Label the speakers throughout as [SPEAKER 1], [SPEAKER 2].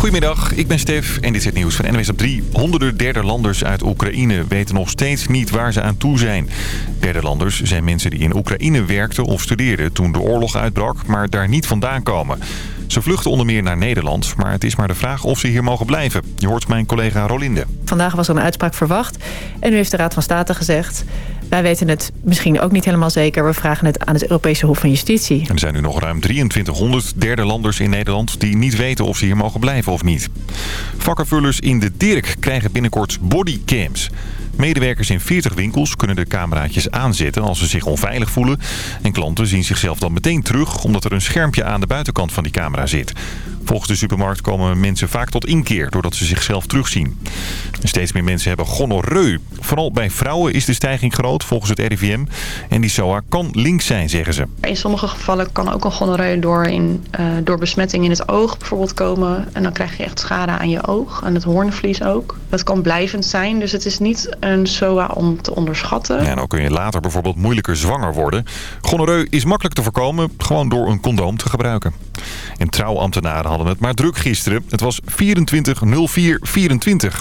[SPEAKER 1] Goedemiddag, ik ben Stef en dit is het nieuws van NWS op 3. Honderden derde landers uit Oekraïne weten nog steeds niet waar ze aan toe zijn. Derde landers zijn mensen die in Oekraïne werkten of studeerden toen de oorlog uitbrak, maar daar niet vandaan komen. Ze vluchten onder meer naar Nederland, maar het is maar de vraag of ze hier mogen blijven. Je hoort mijn collega Rolinde.
[SPEAKER 2] Vandaag was er een uitspraak verwacht en nu heeft de Raad van State gezegd... wij weten het misschien ook niet helemaal zeker. We vragen het aan het Europese Hof van Justitie.
[SPEAKER 1] Er zijn nu nog ruim 2300 derde landers in Nederland die niet weten of ze hier mogen blijven of niet. Vakkenvullers in de Dirk krijgen binnenkort bodycams. Medewerkers in 40 winkels kunnen de cameraatjes aanzetten als ze zich onveilig voelen. En klanten zien zichzelf dan meteen terug omdat er een schermpje aan de buitenkant van die camera zit. Volgens de supermarkt komen mensen vaak tot inkeer doordat ze zichzelf terugzien. Steeds meer mensen hebben gonorreu. Vooral bij vrouwen is de stijging groot volgens het RIVM. En die SOA kan links zijn, zeggen ze.
[SPEAKER 3] In sommige gevallen kan ook een gonorreu door, in, uh, door besmetting in het oog bijvoorbeeld komen. En dan krijg je echt schade aan je oog en het hoornvlies ook. Dat kan blijvend zijn, dus het is niet een SOA om te onderschatten.
[SPEAKER 1] Ja, en ook kun je later bijvoorbeeld moeilijker zwanger worden. Gonorreu is makkelijk te voorkomen, gewoon door een condoom te gebruiken. En trouwambtenaren hadden het maar druk gisteren. Het was 24.04.24.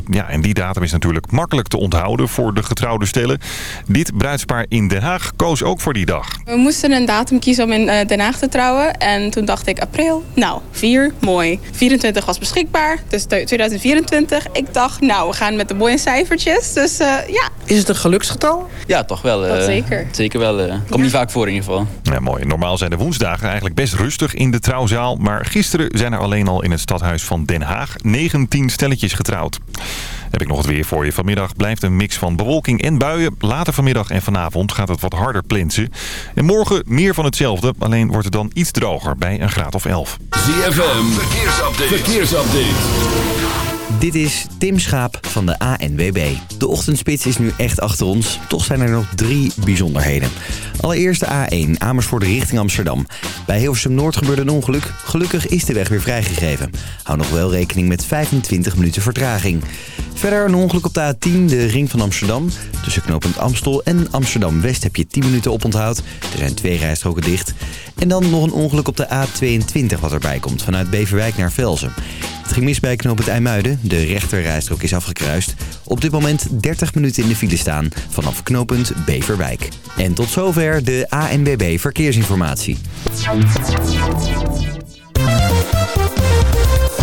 [SPEAKER 1] Ja, en die datum is natuurlijk makkelijk te onthouden voor de getrouwde stellen. Dit bruidspaar in Den Haag koos ook voor die dag.
[SPEAKER 4] We moesten een datum kiezen om in Den Haag te trouwen. En toen dacht ik april. Nou, 4, mooi. 24 was beschikbaar, dus 2024. Ik dacht, nou, we gaan met de mooie cijfertjes. Dus uh, ja.
[SPEAKER 5] Is het een geluksgetal?
[SPEAKER 6] Ja, toch wel.
[SPEAKER 4] Dat zeker.
[SPEAKER 6] Zeker wel. Uh, komt ja. niet vaak voor in ieder geval.
[SPEAKER 1] Ja, mooi. Normaal zijn de woensdagen eigenlijk best rustig in de trouwzaal. Maar gisteren zijn er alleen al in het stadhuis van Den Haag 19 stelletjes getrouwd. Heb ik nog het weer voor je. Vanmiddag blijft een mix van bewolking en buien. Later vanmiddag en vanavond gaat het wat harder plinsen. En morgen meer van hetzelfde. Alleen wordt het dan iets droger bij een graad of 11.
[SPEAKER 7] ZFM, verkeersupdate. verkeersupdate.
[SPEAKER 8] Dit is Tim Schaap van de ANWB. De ochtendspits is nu echt achter ons. Toch zijn er nog drie bijzonderheden. Allereerst de A1 Amersfoort richting Amsterdam. Bij Hilversum Noord gebeurde een ongeluk. Gelukkig is de weg weer vrijgegeven. Hou nog wel rekening met 25 minuten vertraging. Verder een ongeluk op de A10, de ring van Amsterdam. Tussen knooppunt Amstel en Amsterdam-West heb je 10 minuten oponthoud. Er zijn twee rijstroken dicht. En dan nog een ongeluk op de A22 wat erbij komt, vanuit Beverwijk naar Velzen. Het ging mis bij knooppunt IJmuiden. De rechterrijstrook is afgekruist. Op dit moment 30 minuten in de file staan vanaf knooppunt Beverwijk. En tot zover de ANBB Verkeersinformatie.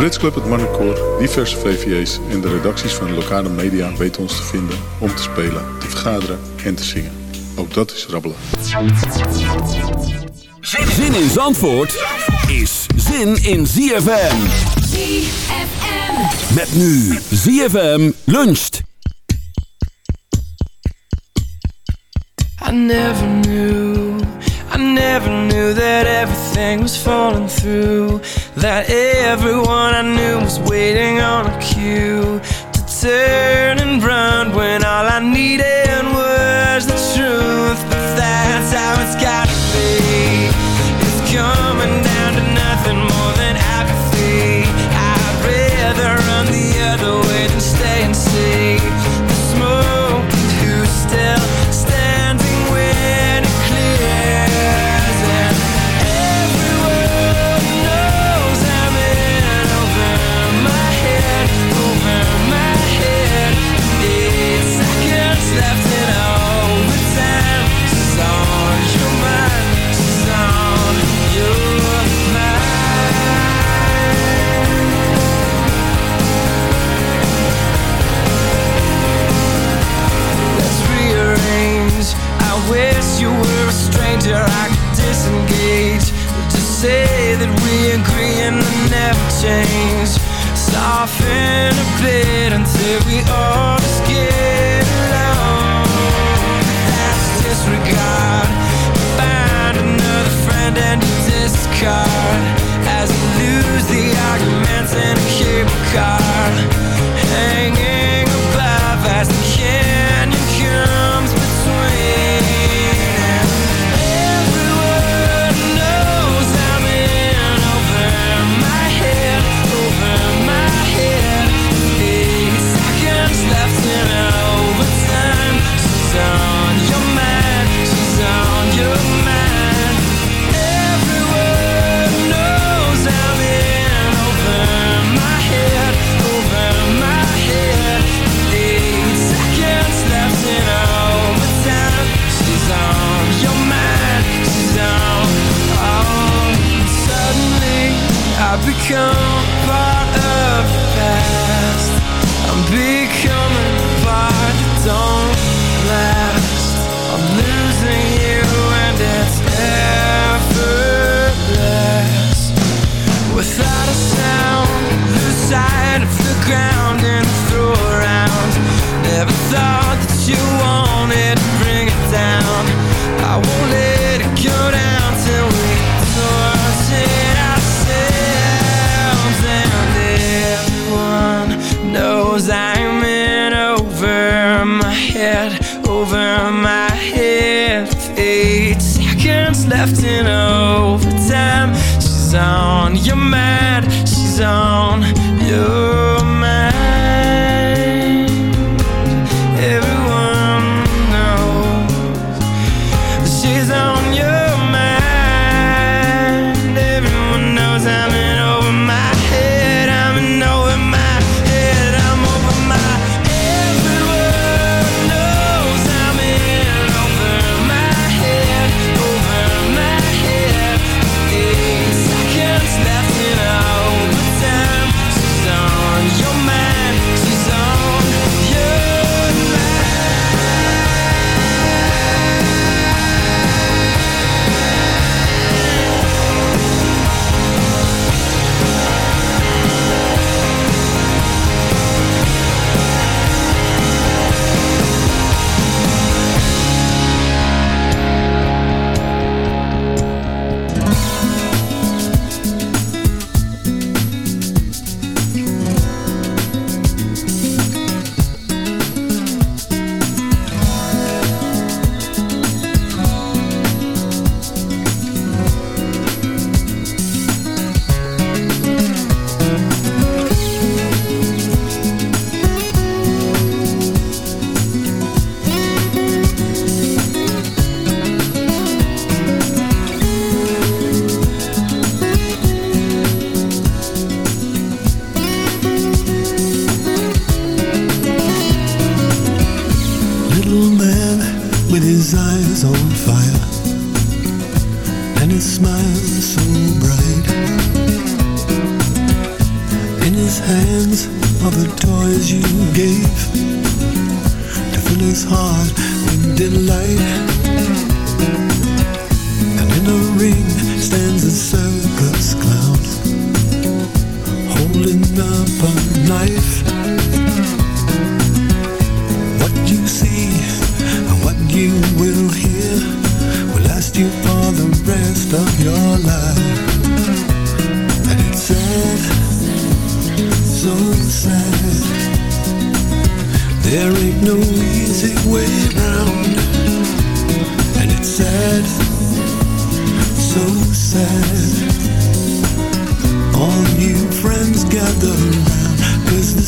[SPEAKER 9] Brits Club, het Marnecoor, diverse VVA's en de redacties van de lokale media weten ons te vinden om te spelen, te vergaderen en te zingen. Ook dat is rabbelen.
[SPEAKER 7] Zin in Zandvoort is zin in ZFM.
[SPEAKER 10] ZFM.
[SPEAKER 7] Met nu ZFM luncht.
[SPEAKER 11] I never knew, I never knew that everything was falling through. That everyone I knew was waiting on a cue to turn and run when all I needed was the truth. But that's how it's gotta be. It's coming that we agree and never change. Soften a bit until we all just get along. That's disregard. Find another friend and you discard. As you lose the arguments in a cable car, Hanging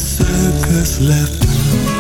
[SPEAKER 12] circus left.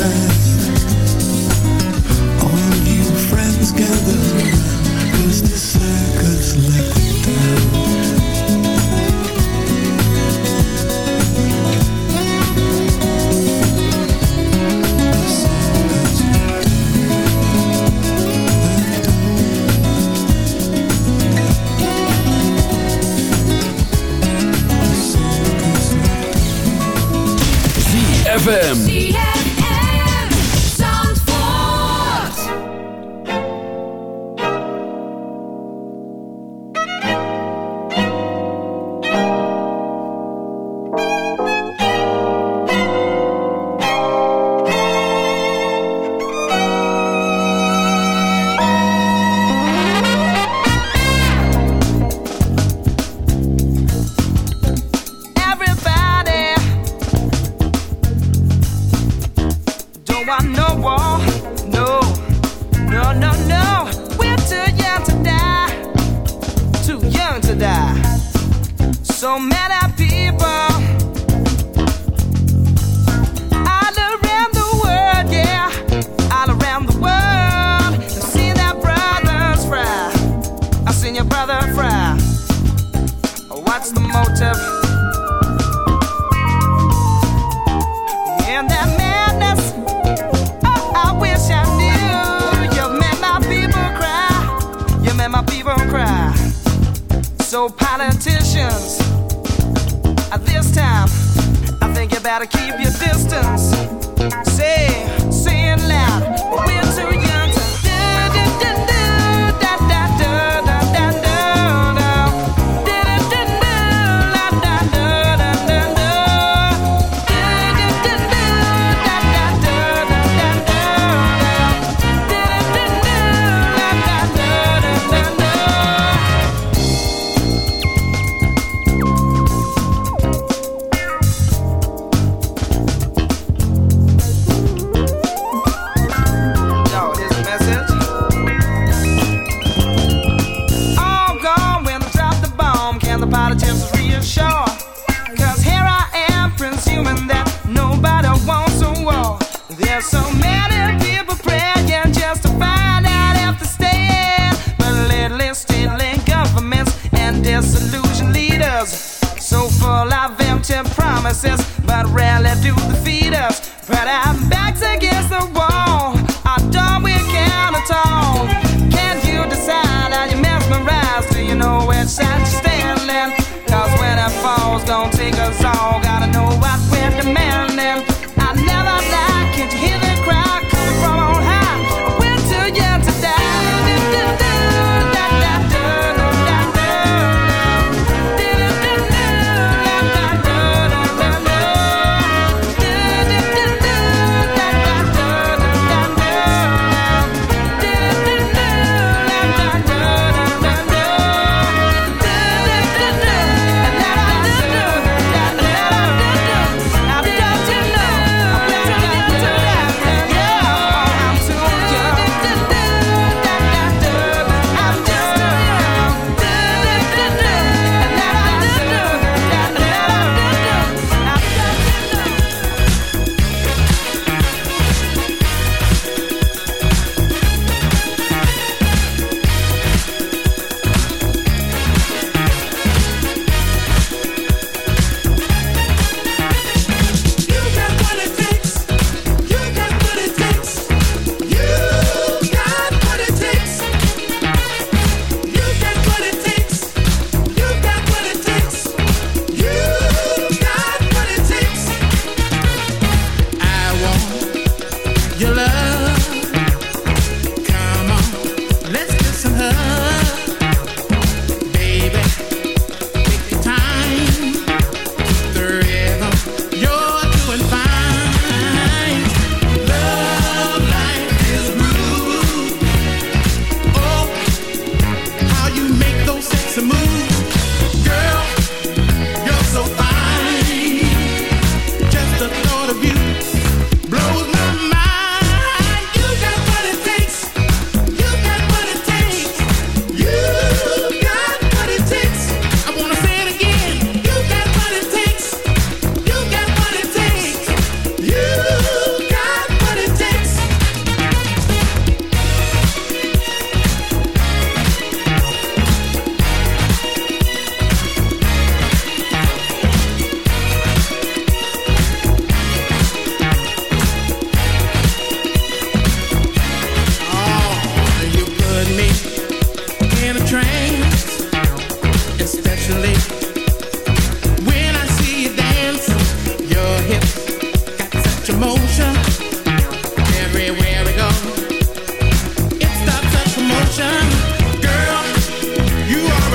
[SPEAKER 13] Sad.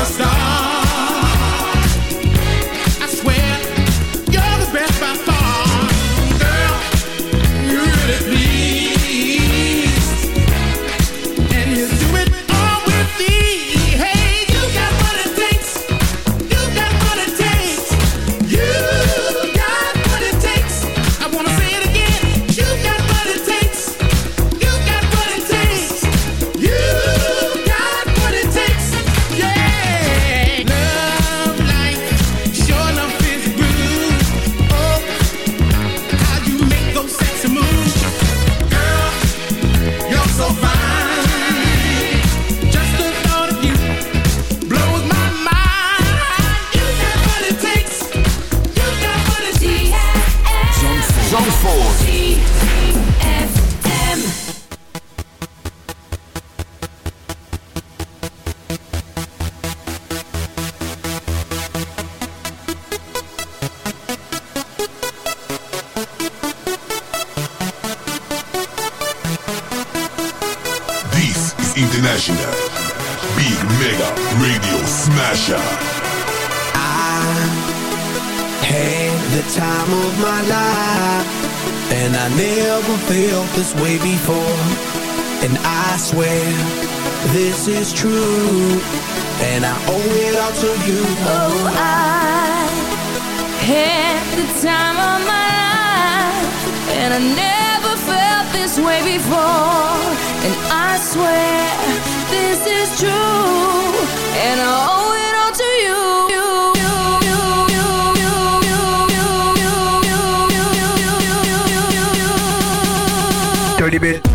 [SPEAKER 14] stop. incredible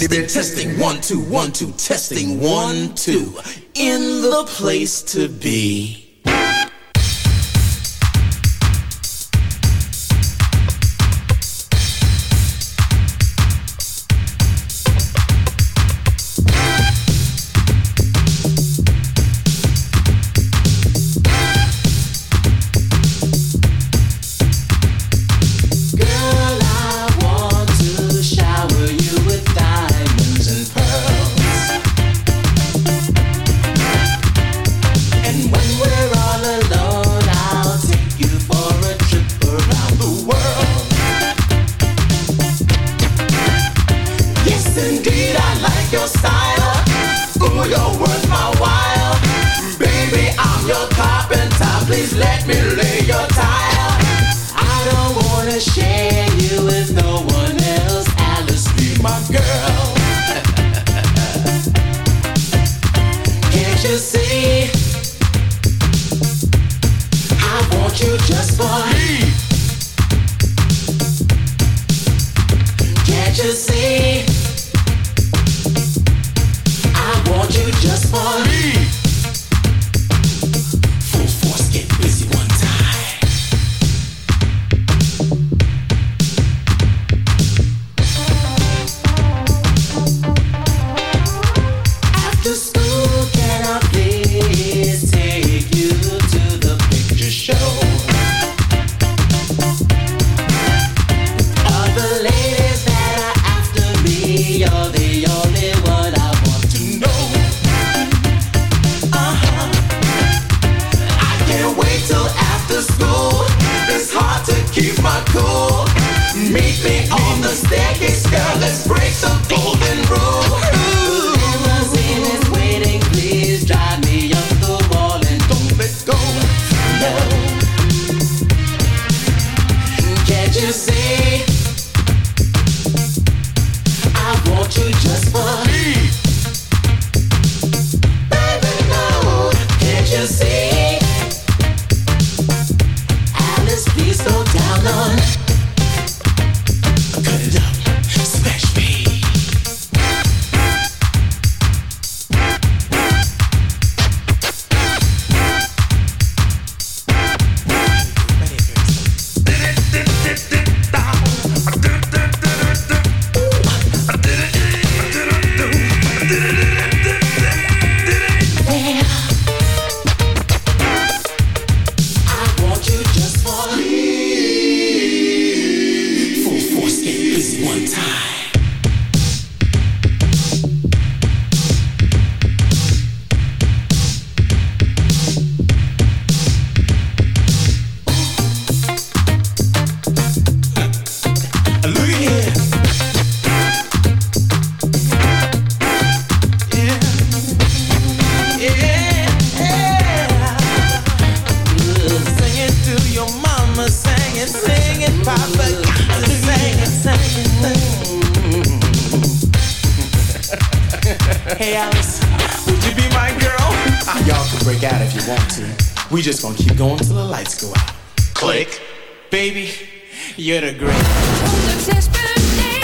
[SPEAKER 15] testing, bit.
[SPEAKER 16] testing, one, two, one, two, testing, one, two. In the place to be. you want to. We just gonna keep going till the lights go out. Click. Baby, you're the
[SPEAKER 17] greatest.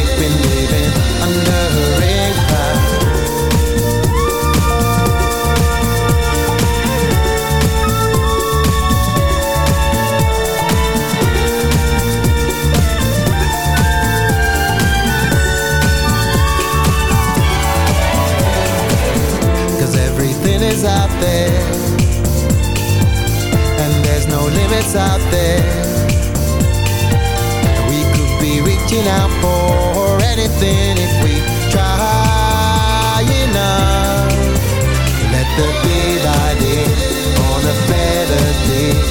[SPEAKER 17] out there. And there's no limits out there reaching out for anything if we try enough. Let the daylight in on a better day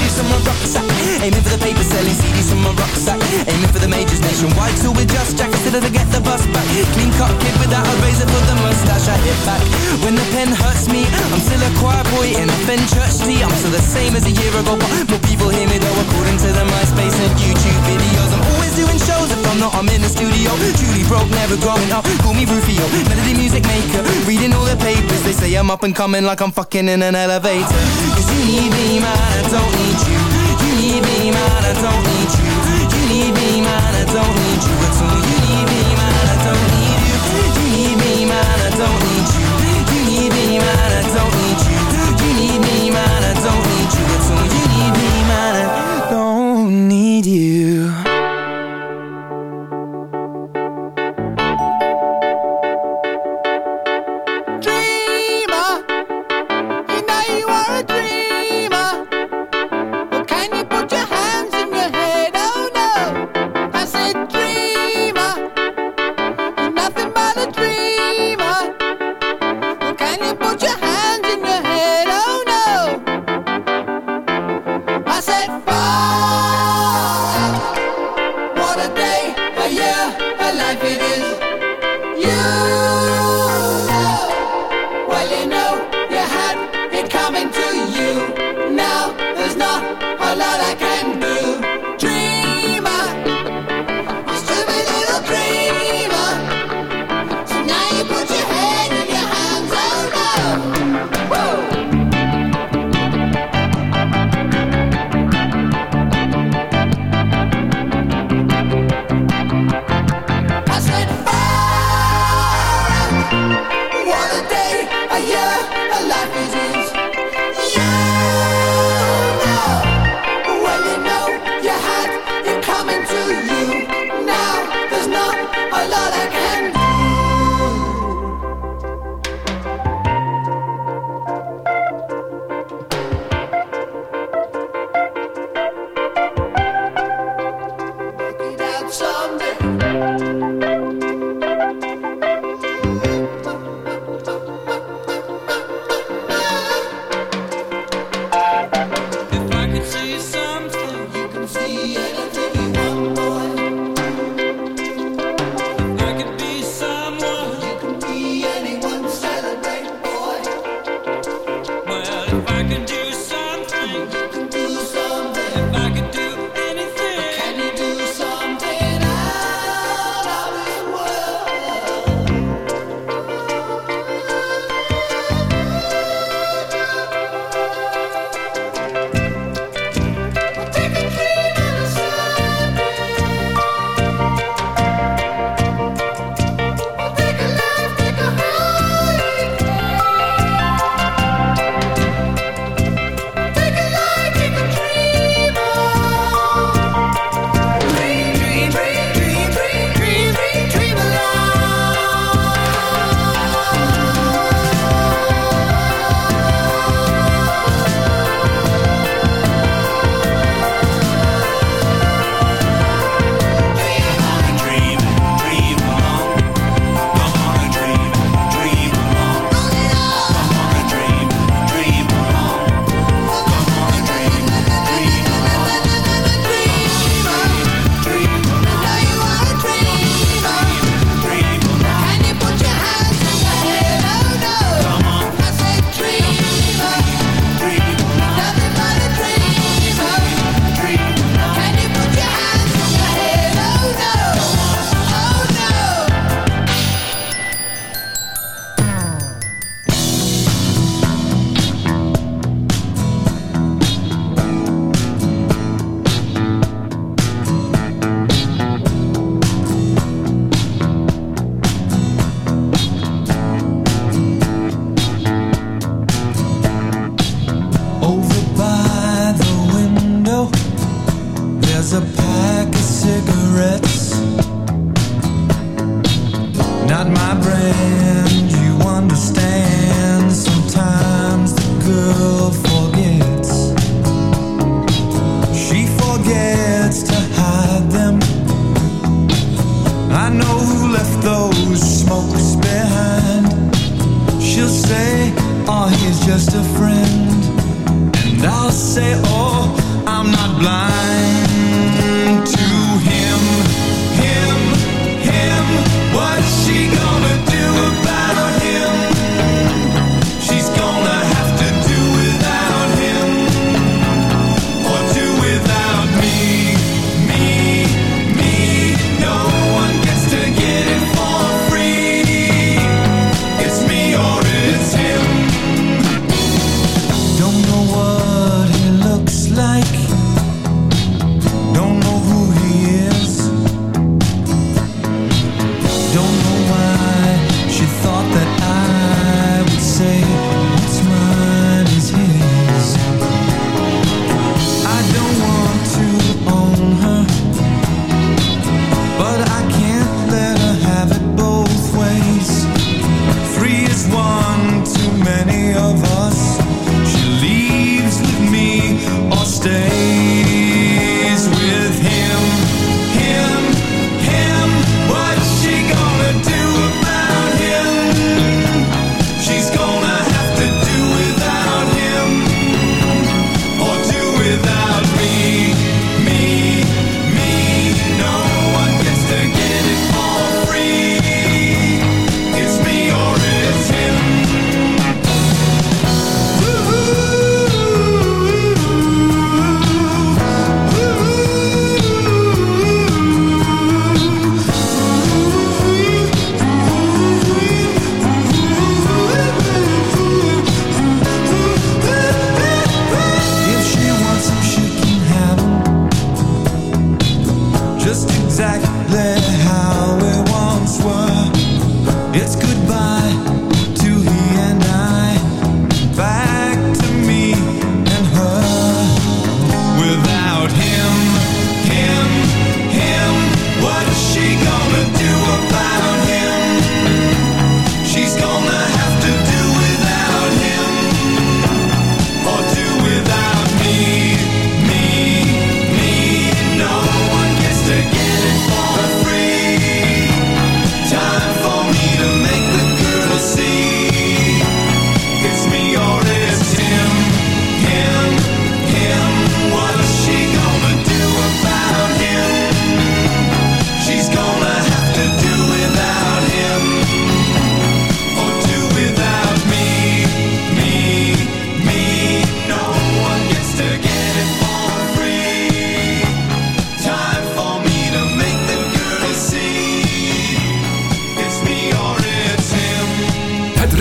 [SPEAKER 14] From my rucksack Aiming for the paper Selling CDs from my rucksack Aiming for the majors nationwide So with just jack Instead of get the bus back. Clean cut kid without a razor for the mustache I hit back. When the pen hurts me I'm still a choir boy in a Fen church tee I'm still the same as a year ago But more people hear me though According to the MySpace and YouTube videos. I'm always doing shows If I'm not I'm in the studio. Truly broke never growing up. Call me Rufio. Melody I'm up and coming Like I'm fucking in an elevator. Cause you need me man I don't need you. You need me man I don't need you. You need me man I don't need you at all. You need me man I don't need you. You need me man I don't need you. You need me man I don't need you. You need me man I don't need you at all. You need me man I don't need you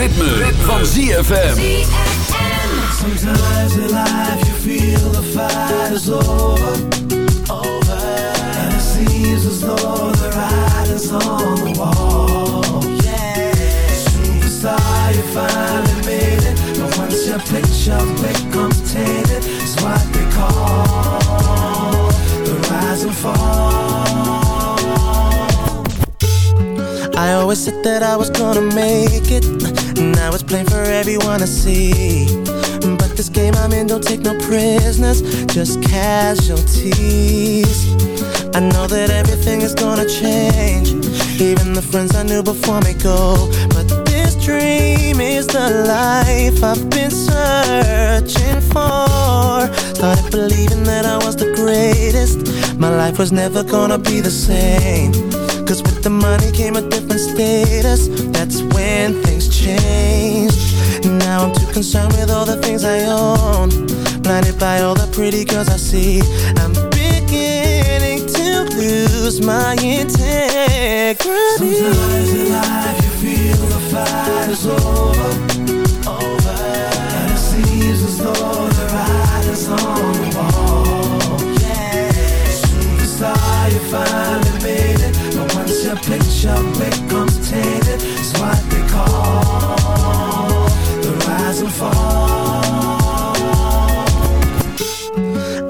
[SPEAKER 7] Het ritme, van ZFM.
[SPEAKER 18] Sometimes in life you feel the fight is over, over, and it seems as though the on the wall. Yeah, superstar, you finally made it, but once your picture becomes tainted, it's what they call the rise and fall.
[SPEAKER 17] I always said that I was gonna make it. Now it's plain for everyone to see. But this game I'm in don't take no prisoners, just casualties. I know that everything is gonna change. Even the friends I knew before me go. Dream is the life I've been searching for. Started believing that I was the greatest. My life was never gonna be the same. Cause with the money came a different status. That's when things changed. Now I'm too concerned with all the things I own. Blinded by all the pretty girls I see. I'm beginning to lose my integrity.
[SPEAKER 18] Sometimes in life fight is over, over, and it seems as though the writing's on the wall. Yeah, superstar, you finally made it, but once your picture becomes tainted, it's what they call the rise and fall.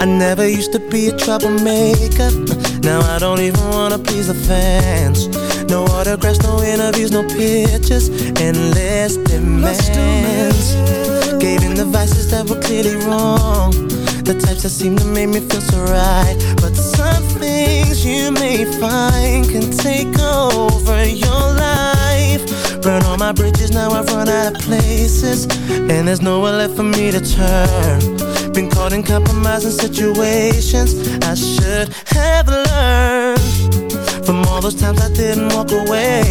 [SPEAKER 17] I never used to be a troublemaker. Now I don't even wanna please the fans. No autographs, no interviews, no pictures, endless demands. Gave in the vices that were clearly wrong. The types that seem to make me feel so right. But some things you may find can take over your life. Burn all my bridges, now I've run out of places. And there's nowhere left for me to turn. Been caught in compromising situations. I should have learned from all those times I didn't walk away.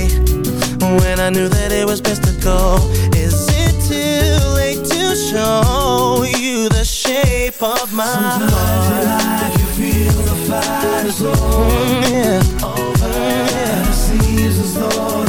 [SPEAKER 17] When I knew that it was best to go. Is it too late to show you the shape of my
[SPEAKER 18] Sometimes
[SPEAKER 17] heart?
[SPEAKER 18] in life you feel the fight is over.
[SPEAKER 17] Mm, yeah.
[SPEAKER 18] Over. And it seems as though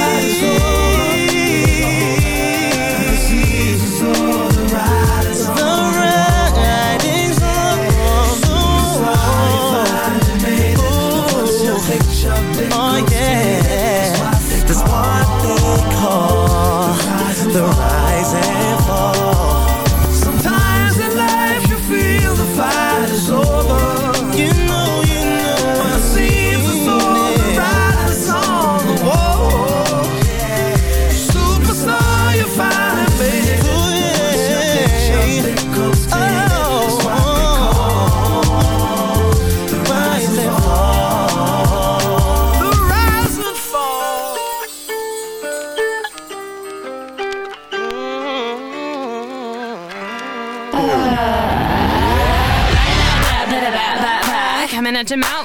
[SPEAKER 17] that's what they call the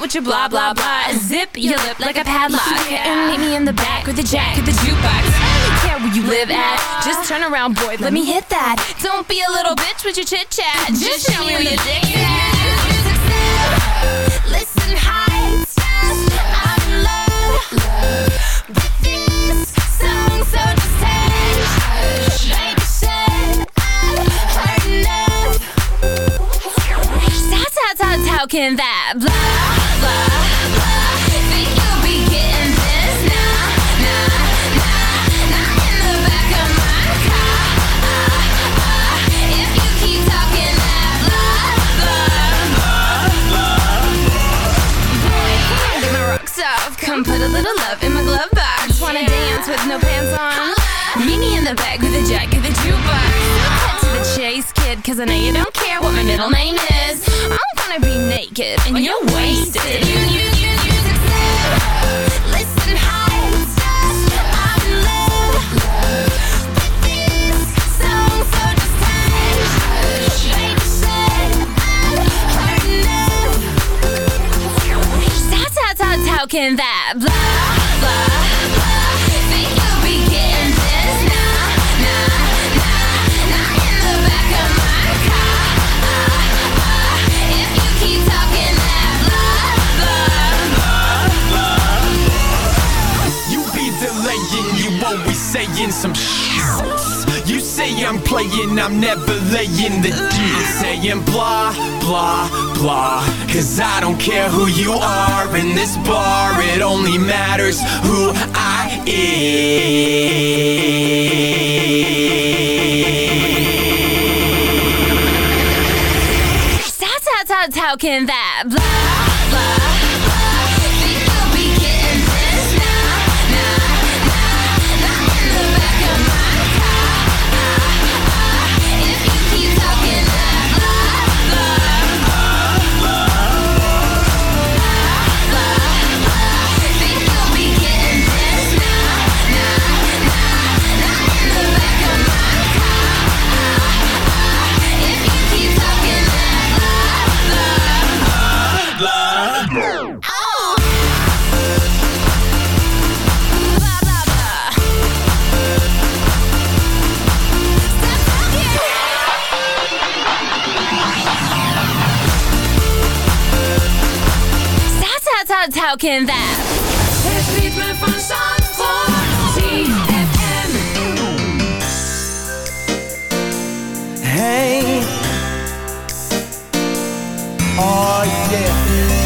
[SPEAKER 10] with your blah blah blah. Zip your lip like a padlock. And meet me in the back with the jack of the jukebox. I don't care where you live at. Just turn around, boy. Let me hit that. Don't be a little bitch with your chit chat. Just show me your dick is. Listen, high can that blah, blah, blah. Think you'll be getting this. Nah, nah, nah Not in the back of my car If you keep talking that blah, blah, blah Boy, come get my rocks off Come put a little love in my glove box. Wanna dance with no pants on? Meet me in the back with a jack of the jukebox Chase, kid Cause I know you don't care what my middle name is. I'm gonna be naked and you're wasted. You, you, you, you Listen, How, that blah, blah you
[SPEAKER 19] always saying some shit. You say I'm playing, I'm never laying the deal. Saying blah, blah, blah. Cause I don't care who you are in this bar, it only matters who I am.
[SPEAKER 10] How, how, that blah, welkin that. Het ritme van Zandvoort. ZFM.
[SPEAKER 20] Hey. Oh yeah.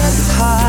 [SPEAKER 20] set high.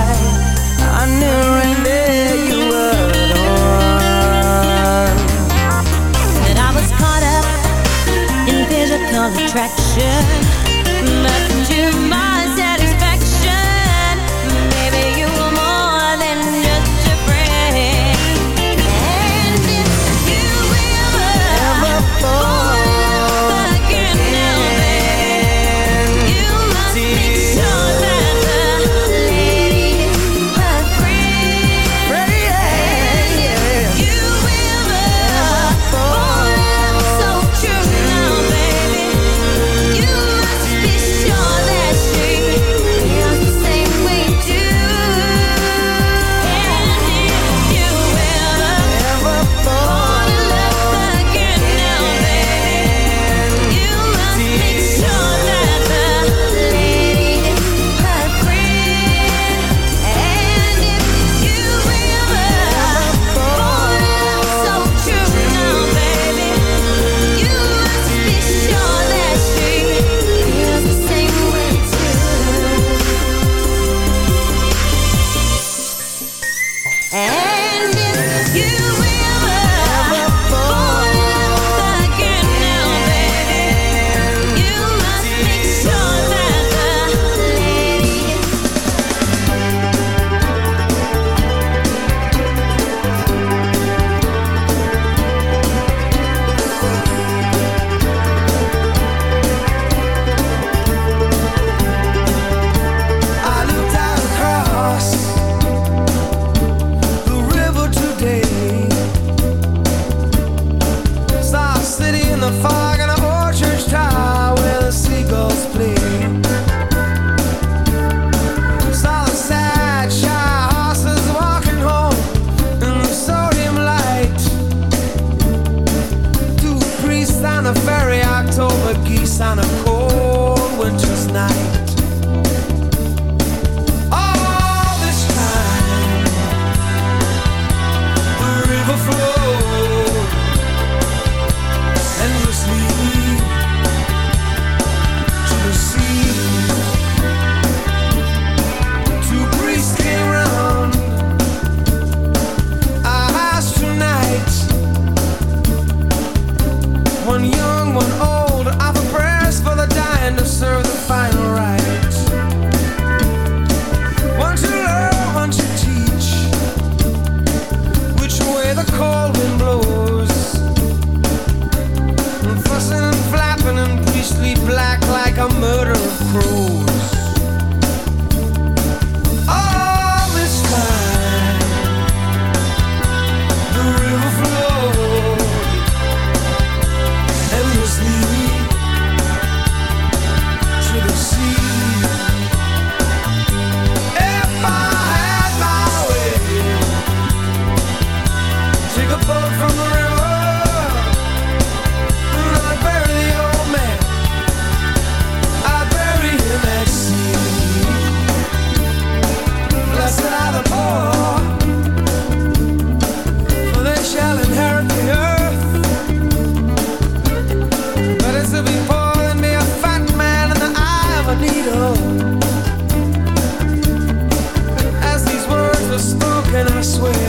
[SPEAKER 14] I
[SPEAKER 18] swear.